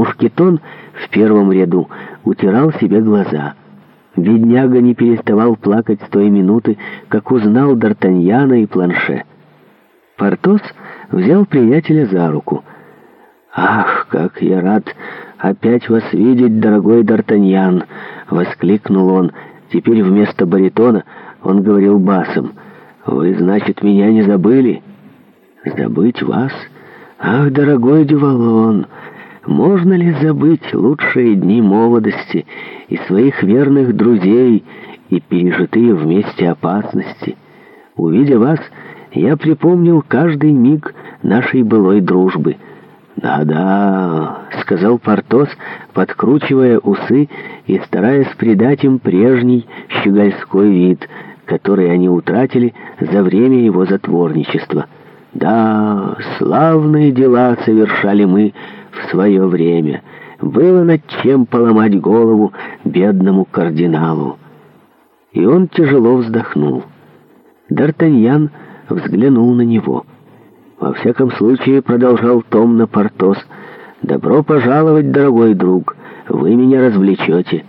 Мушкетон в первом ряду утирал себе глаза. Бедняга не переставал плакать с той минуты, как узнал Д'Артаньяна и Планше. Портос взял приятеля за руку. «Ах, как я рад опять вас видеть, дорогой Д'Артаньян!» — воскликнул он. Теперь вместо баритона он говорил басом. «Вы, значит, меня не забыли?» «Забыть вас? Ах, дорогой Дювалон!» Можно ли забыть лучшие дни молодости и своих верных друзей и пережитые вместе опасности? Увидя вас, я припомнил каждый миг нашей былой дружбы. «Да-да», — сказал Портос, подкручивая усы и стараясь придать им прежний щегольской вид, который они утратили за время его затворничества. «Да, славные дела совершали мы», в свое время. Было над чем поломать голову бедному кардиналу. И он тяжело вздохнул. Д'Артаньян взглянул на него. «Во всяком случае», — продолжал томно Портос, — «добро пожаловать, дорогой друг, вы меня развлечете».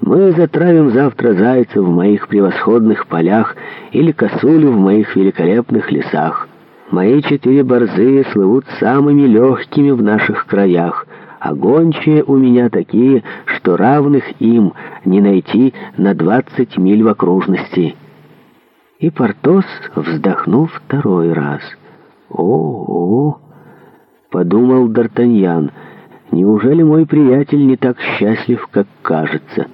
Мы затравим завтра зайца в моих превосходных полях или косулю в моих великолепных лесах. Мои четыре борзые слывут самыми легкими в наших краях, а гончие у меня такие, что равных им не найти на двадцать миль в окружности». И Портос вздохнул второй раз. «О-о-о!» — подумал Д'Артаньян. «Неужели мой приятель не так счастлив, как кажется?»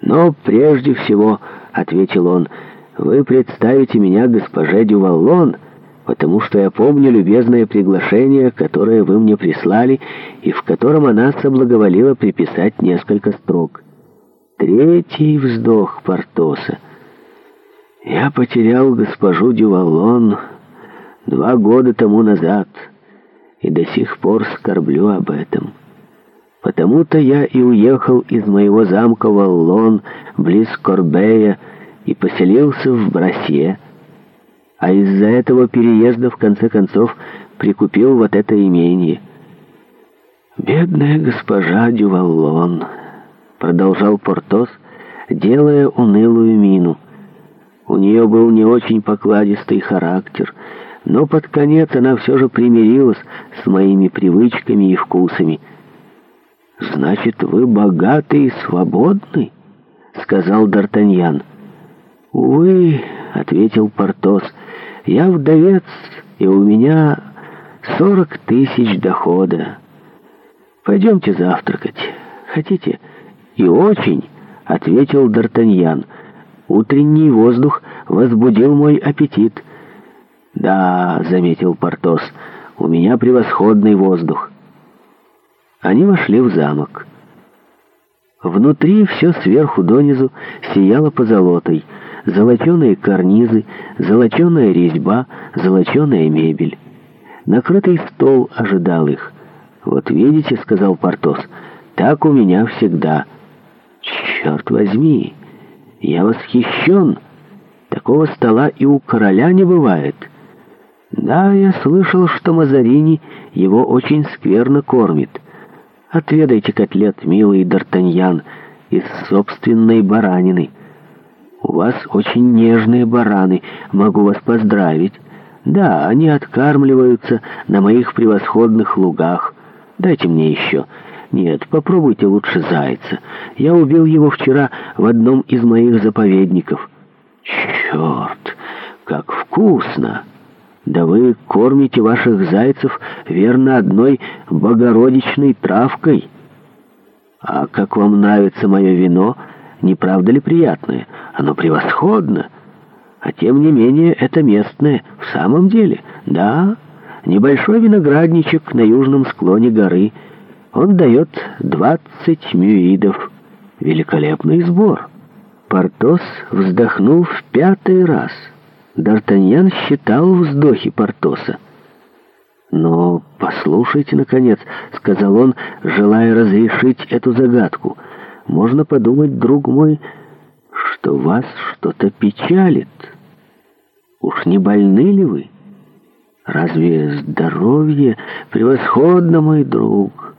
«Но прежде всего», — ответил он, — «вы представите меня госпоже Дюваллон», — потому что я помню любезное приглашение, которое вы мне прислали, и в котором она соблаговолила приписать несколько строк. Третий вздох Портоса. Я потерял госпожу Дювалон два года тому назад, и до сих пор скорблю об этом. Потому-то я и уехал из моего замка Валлон, близ Корбея, и поселился в Брасье, а из-за этого переезда в конце концов прикупил вот это имение. «Бедная госпожа Дюваллон», — продолжал Портос, делая унылую мину. У нее был не очень покладистый характер, но под конец она все же примирилась с моими привычками и вкусами. «Значит, вы богатый и свободный?» — сказал Д'Артаньян. «Увы», — ответил Портос, — я вдовец, и у меня сорок тысяч дохода. Пойдемте завтракать. Хотите? И очень, — ответил Д'Артаньян. Утренний воздух возбудил мой аппетит. Да, — заметил Портос, — у меня превосходный воздух. Они вошли в замок. Внутри все сверху донизу сияло позолотой — золоченые карнизы, золоченая резьба, золоченая мебель. Накрытый стол ожидал их. «Вот видите», — сказал Портос, — «так у меня всегда». «Черт возьми! Я восхищен! Такого стола и у короля не бывает». «Да, я слышал, что Мазарини его очень скверно кормит. Отведайте котлет, милый Д'Артаньян, из собственной баранины». У вас очень нежные бараны, могу вас поздравить. Да, они откармливаются на моих превосходных лугах. Дайте мне еще. Нет, попробуйте лучше зайца. Я убил его вчера в одном из моих заповедников. Черт, как вкусно! Да вы кормите ваших зайцев, верно, одной богородичной травкой. А как вам нравится мое вино?» Не правда ли приятное? Оно превосходно. А тем не менее, это местное в самом деле. Да, небольшой виноградничек на южном склоне горы. Он дает 20 мюидов. Великолепный сбор. Портос вздохнул в пятый раз. Д'Артаньян считал вздохи Портоса. «Но послушайте, наконец», — сказал он, желая разрешить эту загадку — можно подумать, друг мой, что вас что-то печалит. Уж не больны ли вы? Разве здоровье превосходно, мой друг?»